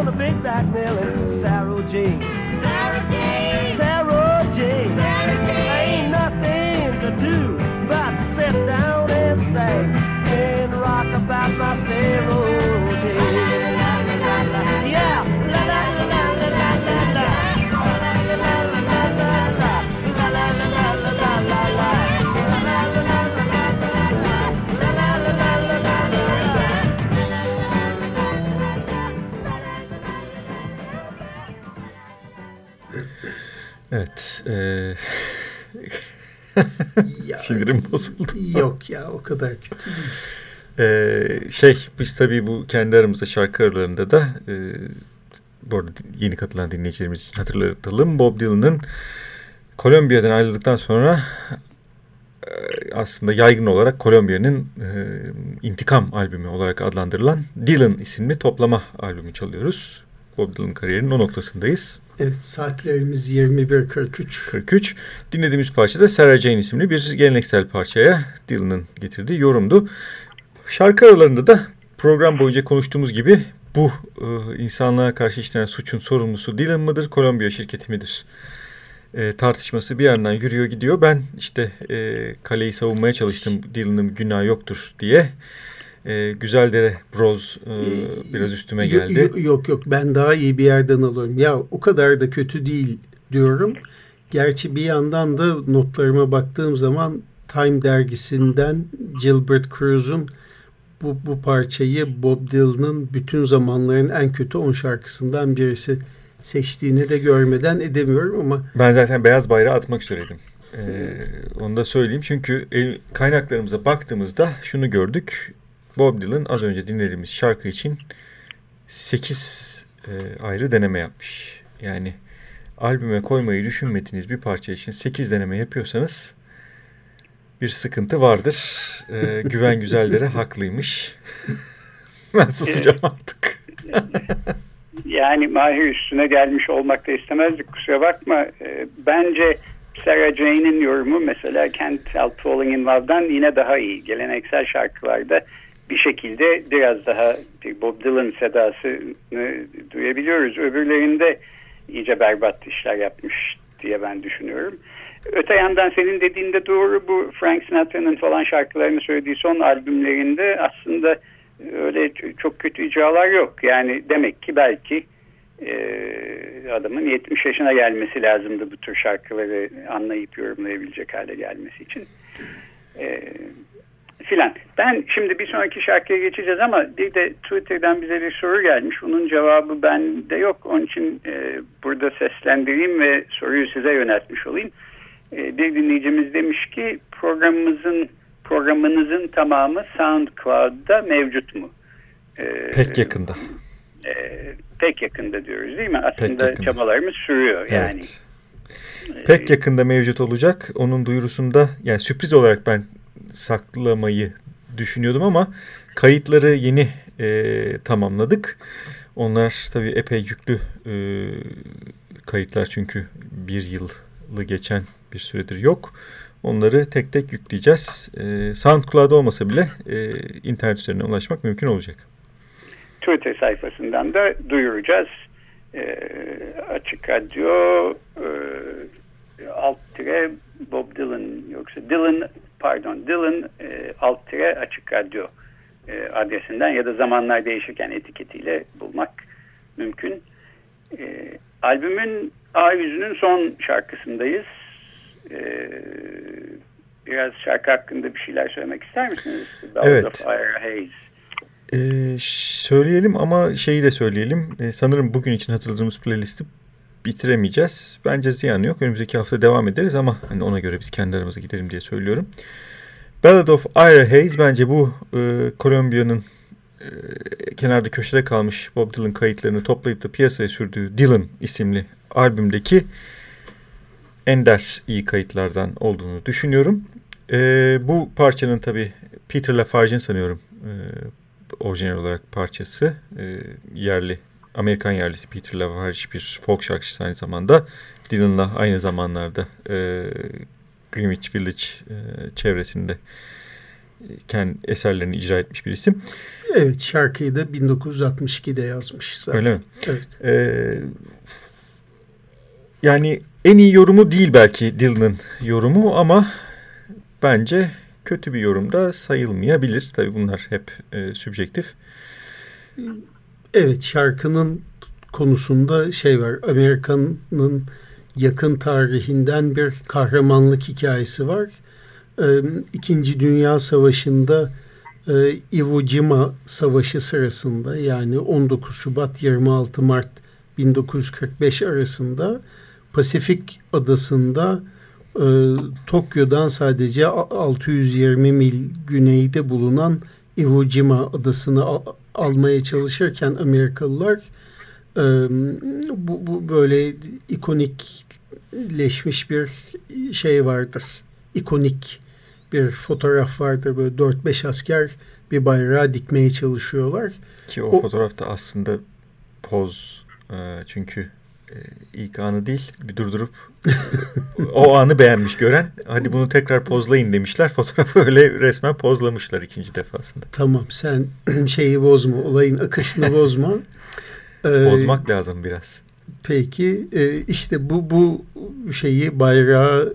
On the big back mill and Sarah Jane. Sarah Jane. Sarah Jane. Sarah Jane. Ain't nothing to do but to sit down and sing and rock about my Sarah Evet. E, Ya, sinirim bozuldu. Yok ya o kadar kötü değil. Ee, şey biz tabii bu kendi aramızda şarkı aralarında da e, bu arada yeni katılan dinleyicilerimiz için hatırlatalım. Bob Dylan'ın Kolombiya'dan ayrıldıktan sonra e, aslında yaygın olarak Kolombiya'nın e, intikam albümü olarak adlandırılan Dylan isimli toplama albümü çalıyoruz. Bob Dylan kariyerinin o noktasındayız. Evet saatlerimiz 21.43. 43. Dinlediğimiz parça da Sarah Jane isimli bir geleneksel parçaya Dylan'ın getirdiği yorumdu. Şarkı aralarında da program boyunca konuştuğumuz gibi bu e, insanlığa karşı işlenen suçun sorumlusu Dylan mıdır, Kolombiya şirketi midir? E, tartışması bir yandan yürüyor gidiyor. Ben işte e, kaleyi savunmaya çalıştım Dylan'ın günah yoktur diye. E, Güzeldere Bros e, biraz üstüme geldi. yo- Yok yok ben daha iyi bir yerden alıyorum. Ya o kadar da kötü değil diyorum. Gerçi bir yandan da notlarıma baktığım zaman Time dergisinden Gilbert Cruz'un bu, bu parçayı Bob Dylan'ın bütün zamanların en kötü 10 şarkısından birisi seçtiğini de görmeden edemiyorum ama Ben zaten beyaz bayrağı atmak üzereydim. Ee, onu da söyleyeyim. Çünkü kaynaklarımıza baktığımızda şunu gördük. Bob Dylan az önce dinlediğimiz şarkı için 8 e, ayrı deneme yapmış. Yani albüme koymayı düşünmediğiniz bir parça için 8 deneme yapıyorsanız bir sıkıntı vardır. Ee, Güven Güzeldere haklıymış. ben susacağım artık. Yani Mahir üstüne gelmiş olmak da istemezdik kusura bakma. Ee, bence Sarah Jane'in yorumu mesela Can't Help Falling in Love'dan yine daha iyi. Geleneksel şarkılarda bir şekilde biraz daha Bob Dylan sedasını duyabiliyoruz. Öbürlerinde iyice berbat işler yapmış diye ben düşünüyorum. Öte yandan senin dediğinde doğru bu Frank Sinatra'nın falan şarkılarını söylediği son albümlerinde aslında öyle çok kötü icralar yok. Yani demek ki belki e, adamın 70 yaşına gelmesi lazımdı bu tür şarkıları anlayıp yorumlayabilecek hale gelmesi için. E, filan. Ben şimdi bir sonraki şarkıya geçeceğiz ama bir de Twitter'dan bize bir soru gelmiş. Bunun cevabı bende yok. Onun için e, burada seslendireyim ve soruyu size yöneltmiş olayım. E, bir dinleyicimiz demiş ki programımızın programınızın tamamı SoundCloud'da mevcut mu? E, Pek yakında. e, pek yakında diyoruz değil mi? Aslında çabalarımız sürüyor yani. Evet. Pek yakında mevcut olacak. Onun duyurusunda yani sürpriz olarak ben saklamayı düşünüyordum ama kayıtları yeni e, tamamladık. Onlar tabii epey yüklü e, kayıtlar çünkü bir yılı geçen bir süredir yok. Onları tek tek yükleyeceğiz. E, SoundCloud olmasa bile e, internet üzerinden ulaşmak mümkün olacak. Twitter sayfasından da duyuracağız. E, Açık Radyo e, alt tire Bob Dylan yoksa Dylan pardon Dylan e, alt tire Açık Radyo e, adresinden ya da zamanlar değişirken etiketiyle bulmak mümkün. E, albümün A yüzünün son şarkısındayız. E, biraz şarkı hakkında bir şeyler söylemek ister misiniz? Evet. of Ira Hayes. Ee, söyleyelim ama şeyi de söyleyelim. Ee, sanırım bugün için hatırladığımız playlisti bitiremeyeceğiz. Bence ziyanı yok. Önümüzdeki hafta devam ederiz ama hani ona göre biz kendi aramıza gidelim diye söylüyorum. Ballad of Ira Hayes bence bu e, Kolombiya'nın e, kenarda köşede kalmış Bob Dylan kayıtlarını toplayıp da piyasaya sürdüğü Dylan isimli albümdeki ender iyi kayıtlardan olduğunu düşünüyorum. E, bu parçanın tabi Peter Lafarge'in sanıyorum e, orijinal olarak parçası. E, yerli, Amerikan yerlisi Peter Lafarge bir folk şarkıcısı aynı zamanda. Dylan'la aynı zamanlarda e, Greenwich Village e, çevresinde e, kendi eserlerini icra etmiş bir isim. Evet şarkıyı da 1962'de yazmış zaten. Öyle mi? Evet. Ee, yani en iyi yorumu değil belki Dylan'ın yorumu ama bence kötü bir yorum da sayılmayabilir. Tabii bunlar hep e, sübjektif. Evet şarkının konusunda şey var. Amerika'nın yakın tarihinden bir kahramanlık hikayesi var. Ee, İkinci Dünya Savaşı'nda e, Iwo Jima Savaşı sırasında yani 19 Şubat 26 Mart 1945 arasında Pasifik adasında e, Tokyo'dan sadece 620 mil güneyde bulunan Iwo Jima adasını almaya çalışırken Amerikalılar e, bu, bu böyle ikonikleşmiş bir şey vardır. İkonik bir fotoğraf vardır. Böyle 4-5 asker bir bayrağı dikmeye çalışıyorlar. Ki o, O- fotoğrafta aslında poz e, çünkü ilk anı değil bir durdurup o anı beğenmiş gören hadi bunu tekrar pozlayın demişler. Fotoğrafı öyle resmen pozlamışlar ikinci defasında. Tamam sen şeyi bozma, olayın akışını bozma. Ee, Bozmak lazım biraz. Peki e, işte bu bu şeyi bayrağı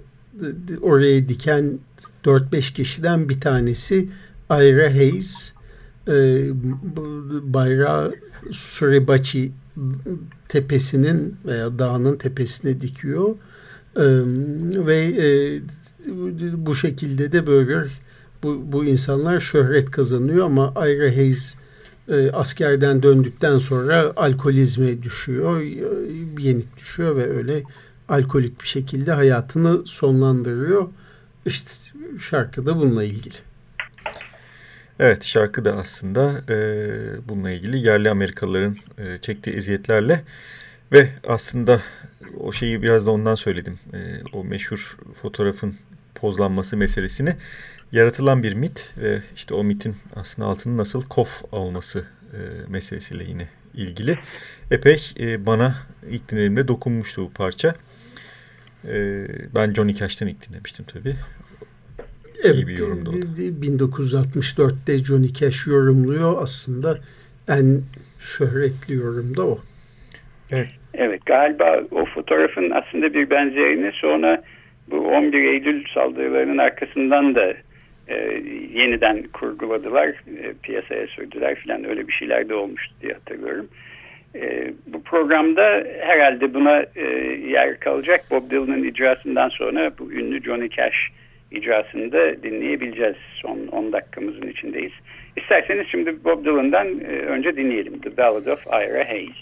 oraya diken 4-5 kişiden bir tanesi Ira Hayes. E, bu bayrağı Suribachi tepesinin veya dağının tepesine dikiyor. E, ve e, bu şekilde de böyle bu, bu insanlar şöhret kazanıyor ama Ira Hayes e, askerden döndükten sonra alkolizme düşüyor, yenik düşüyor ve öyle alkolik bir şekilde hayatını sonlandırıyor. İşte şarkı da bununla ilgili. Evet şarkı da aslında e, bununla ilgili yerli Amerikalıların e, çektiği eziyetlerle ve aslında o şeyi biraz da ondan söyledim. E, o meşhur fotoğrafın pozlanması meselesini yaratılan bir mit ve işte o mitin aslında altının nasıl kof olması e, meselesiyle yine ilgili. Epey e, bana ilk dinlediğimde dokunmuştu bu parça. E, ben Johnny Cash'ten ilk dinlemiştim tabii. Evet, bir yorumdu d- 1964'te Johnny Cash yorumluyor. Aslında en şöhretli yorum da o. Evet galiba o fotoğrafın aslında bir benzerini sonra bu 11 Eylül saldırılarının arkasından da e, yeniden kurguladılar, e, piyasaya sürdüler filan öyle bir şeyler de olmuştu diye hatırlıyorum. E, bu programda herhalde buna e, yer kalacak. Bob Dylan'ın icrasından sonra bu ünlü Johnny Cash icrasını da dinleyebileceğiz. Son 10 dakikamızın içindeyiz. İsterseniz şimdi Bob Dylan'dan e, önce dinleyelim. The Ballad of Ira Hayes.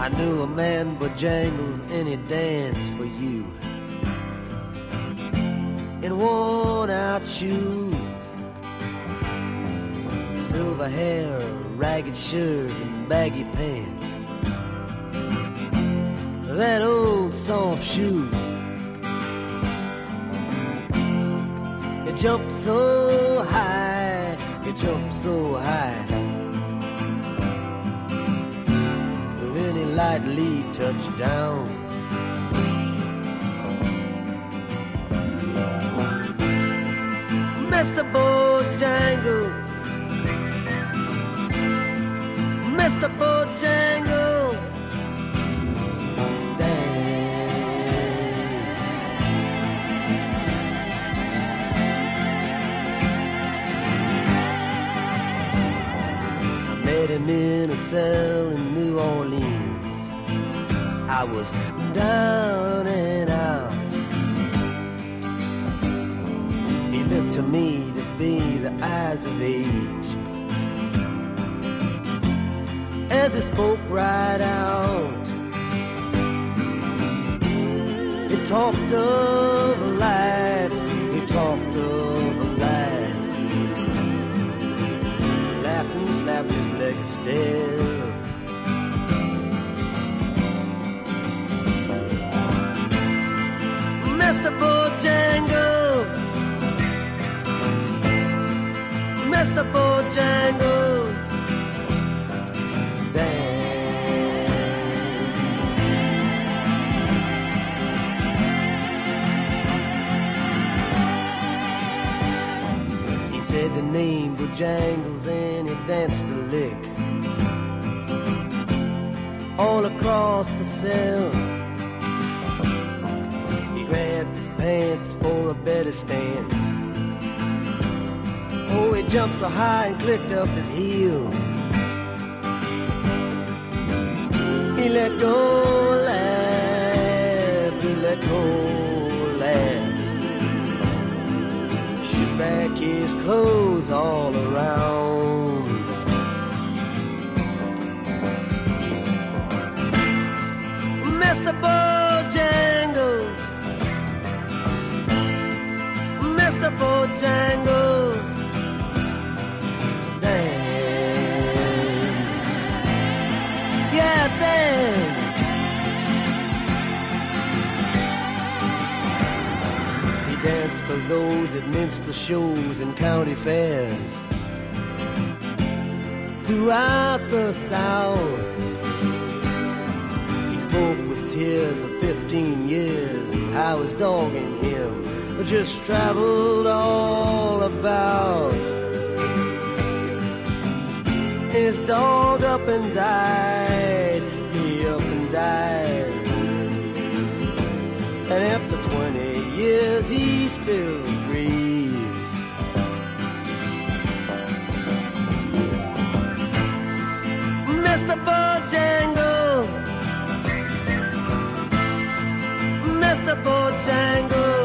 I knew a man Bojangles and he'd dance for you in worn out shoes, silver hair, ragged shirt, and baggy pants. That old soft shoe. You jump so high, you jump so high. Then he lightly touched down. Mr. Bojangles, Mr. Bojangles, dance. I met him in a cell in New Orleans. I was down and out. He looked to me to be the eyes of age. As he spoke right out, he talked of life. He talked of life. Laughed and slapped his leg still. Name Bojangles and he danced a lick all across the cell. He grabbed his pants for a better stance. Oh, he jumped so high and clicked up his heels. He let go, laugh. He let go, Back his clothes all around. Mr. Bojangles, Mr. Bojangles, for those at minstrel shows and county fairs throughout the South. He spoke with tears of 15 years of how his dog and him just traveled all about. His dog up and died, he up and died. Still grieves. Mr. Bojangles, Mr. Bojangles,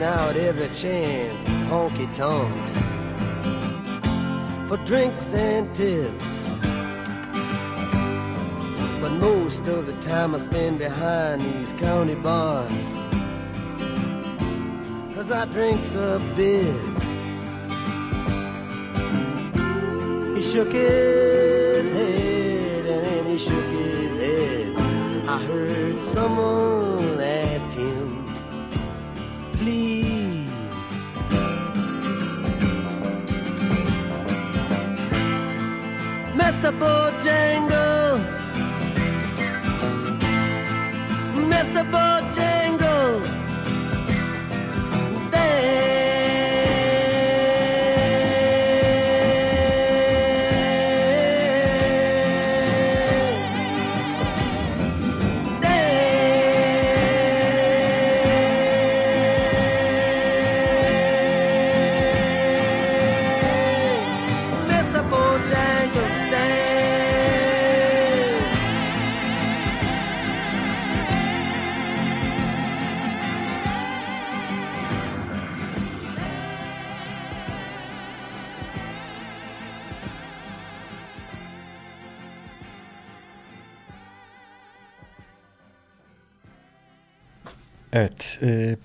now every chance, honky tonks, for drinks and tips. But most of the time I spend behind these county bars. Cause I drinks a bit. He shook his head and he shook his head. I heard someone Bojangles,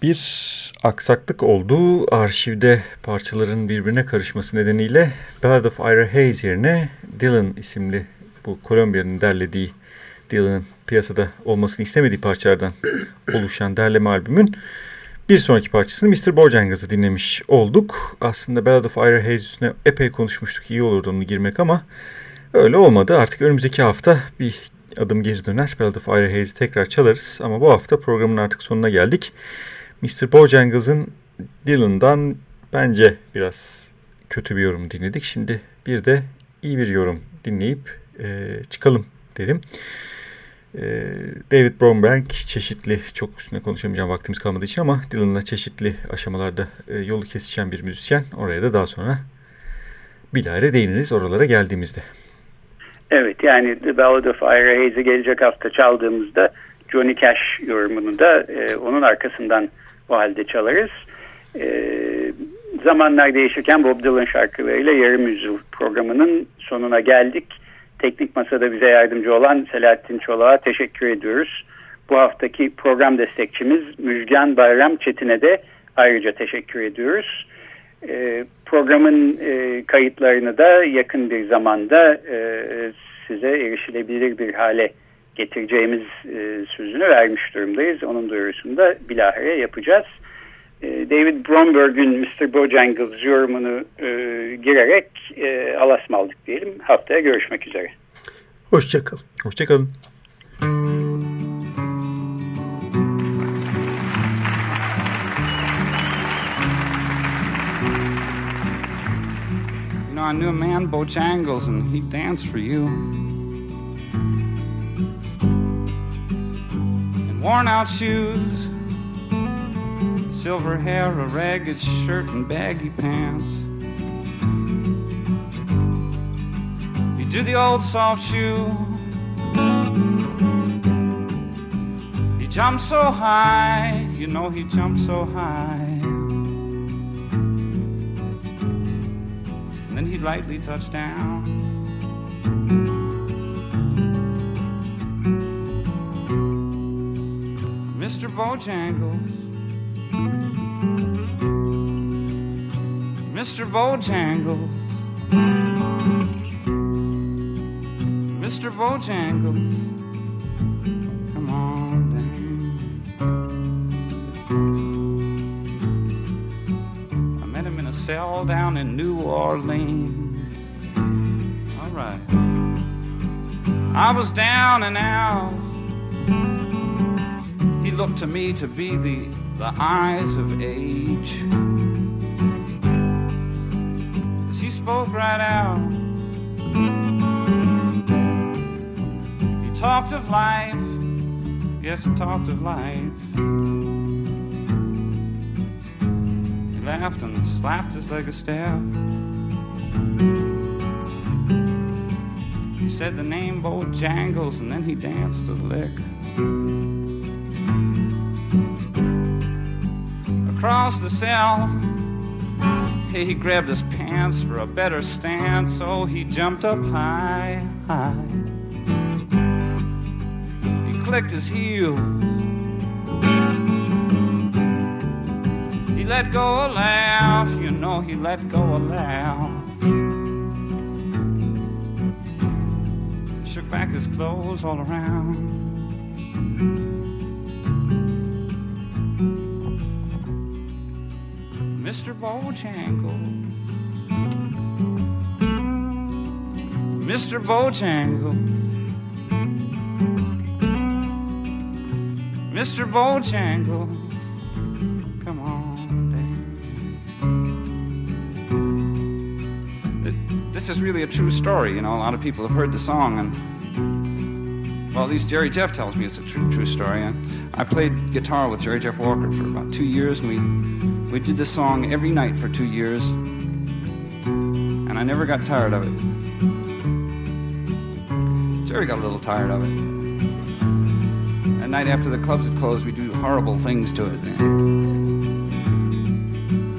bir aksaklık oldu. Arşivde parçaların birbirine karışması nedeniyle Ballad of Ira Hayes yerine Dylan isimli bu Kolombiya'nın derlediği Dylan'ın piyasada olmasını istemediği parçalardan oluşan derleme albümün bir sonraki parçasını Mr. Bojangles'ı dinlemiş olduk. Aslında Ballad of Ira Hayes üstüne epey konuşmuştuk. İyi olurdu onu girmek ama öyle olmadı. Artık önümüzdeki hafta bir adım geri döner. Ballad of Ira Hayes'i tekrar çalarız. Ama bu hafta programın artık sonuna geldik. Mr. Bojangles'ın Dylan'dan bence biraz kötü bir yorum dinledik. Şimdi bir de iyi bir yorum dinleyip e, çıkalım derim. Ee, David Bromberg çeşitli, çok üstüne konuşamayacağım vaktimiz kalmadığı için ama Dylan'la çeşitli aşamalarda e, yolu kesişen bir müzisyen. Oraya da daha sonra bilahare değiniriz oralara geldiğimizde. Evet yani The Ballad of Ira Hayes'i gelecek hafta çaldığımızda Johnny Cash yorumunu da e, onun arkasından o halde çalarız. E, zamanlar değişirken Bob Dylan şarkılarıyla Yarım Yüzyıl programının sonuna geldik. Teknik Masa'da bize yardımcı olan Selahattin Çolak'a teşekkür ediyoruz. Bu haftaki program destekçimiz Müjgan Bayram Çetin'e de ayrıca teşekkür ediyoruz. E, programın e, kayıtlarını da yakın bir zamanda e, size erişilebilir bir hale getireceğimiz e, sözünü vermiş durumdayız. Onun duyurusunu da bilahare yapacağız. E, David Bromberg'ün Mr. Bojangles yorumunu e, girerek e, alasmaldık diyelim. Haftaya görüşmek üzere. Hoşçakalın. Hoşçakalın. You know, I knew a man, Bojangles, and he danced for you. Worn out shoes, silver hair, a ragged shirt, and baggy pants. You do the old soft shoe. He jumped so high, you know he jumped so high. And then he lightly touched down. Mr. Bojangles. Mr. Bojangles. Mr. Bojangles. Come on down. I met him in a cell down in New Orleans. All right. I was down and out. He looked to me to be the, the eyes of age. As he spoke right out, he talked of life. Yes, he talked of life. He laughed and slapped his leg a step. He said the name Bojangles and then he danced a lick. Across the cell, he grabbed his pants for a better stand, so he jumped up high, high. He clicked his heels. He let go a laugh, you know, he let go a laugh. Shook back his clothes all around. Mr. Bojangles. Mr. Bojangles. Mr. Bojangles. Come on down. This is really a true story. You know, a lot of people have heard the song and well, at least Jerry Jeff tells me it's a true, true story. I played guitar with Jerry Jeff Walker for about two years, and we we did this song every night for two years, and I never got tired of it. Jerry got a little tired of it. At night after the clubs had closed, we do horrible things to it.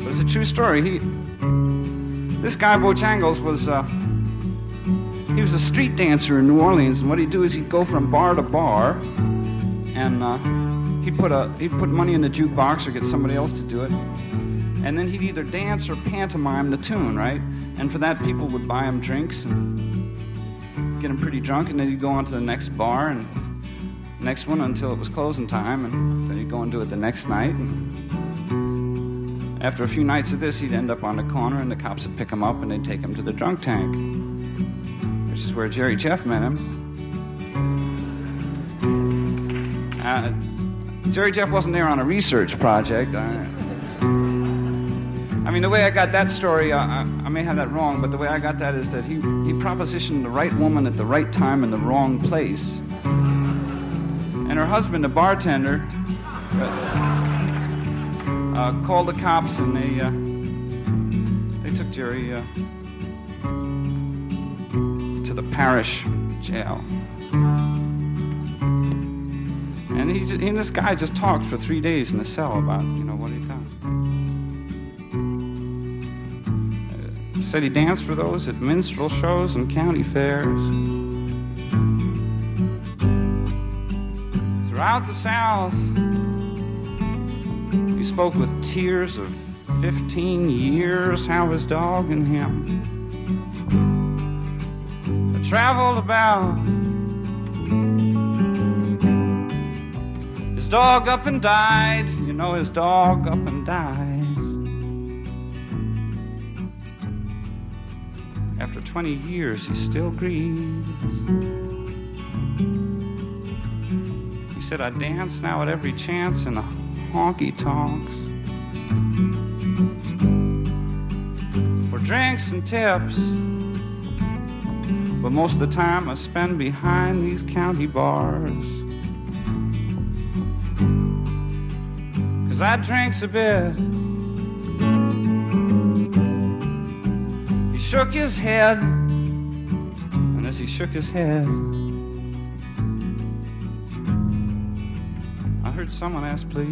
But it's a true story. He, this guy Bojangles was. Uh, he was a street dancer in New Orleans, and what he'd do is he'd go from bar to bar, and uh, he'd put a he'd put money in the jukebox or get somebody else to do it, and then he'd either dance or pantomime the tune, right? And for that, people would buy him drinks and get him pretty drunk, and then he'd go on to the next bar and next one until it was closing time, and then he'd go and do it the next night. And after a few nights of this, he'd end up on the corner, and the cops would pick him up and they'd take him to the drunk tank, which is where Jerry Jeff met him. Uh, Jerry Jeff wasn't there on a research project. I, I mean, the way I got that story, I, I, I, may have that wrong, but the way I got that is that he, he propositioned the right woman at the right time in the wrong place. And her husband, a bartender, uh, called the cops and they, uh, they took Jerry uh, the parish jail. And he, he and this guy just talked for three days in the cell about, you know, what he'd done. Uh, said he danced for those at minstrel shows and county fairs. Throughout the South, he spoke with tears of 15 years how his dog and him traveled about His dog up and died, you know, his dog up and died. After 20 years, he still grieves. He said, I dance now at every chance in the honky tonks. For drinks and tips. But most of the time I spend behind these county bars. Cause I drinks a bit. He shook his head, and as he shook his head, I heard someone ask, please.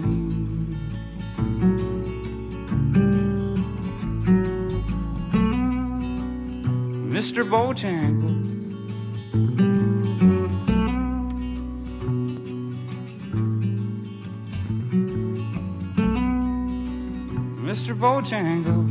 Mr. Bojangles. Mr.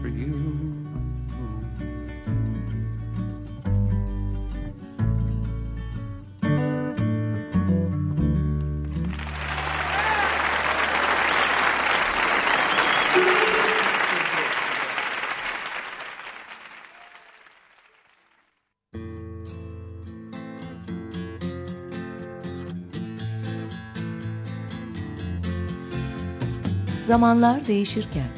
for you. Zamanlar değişirken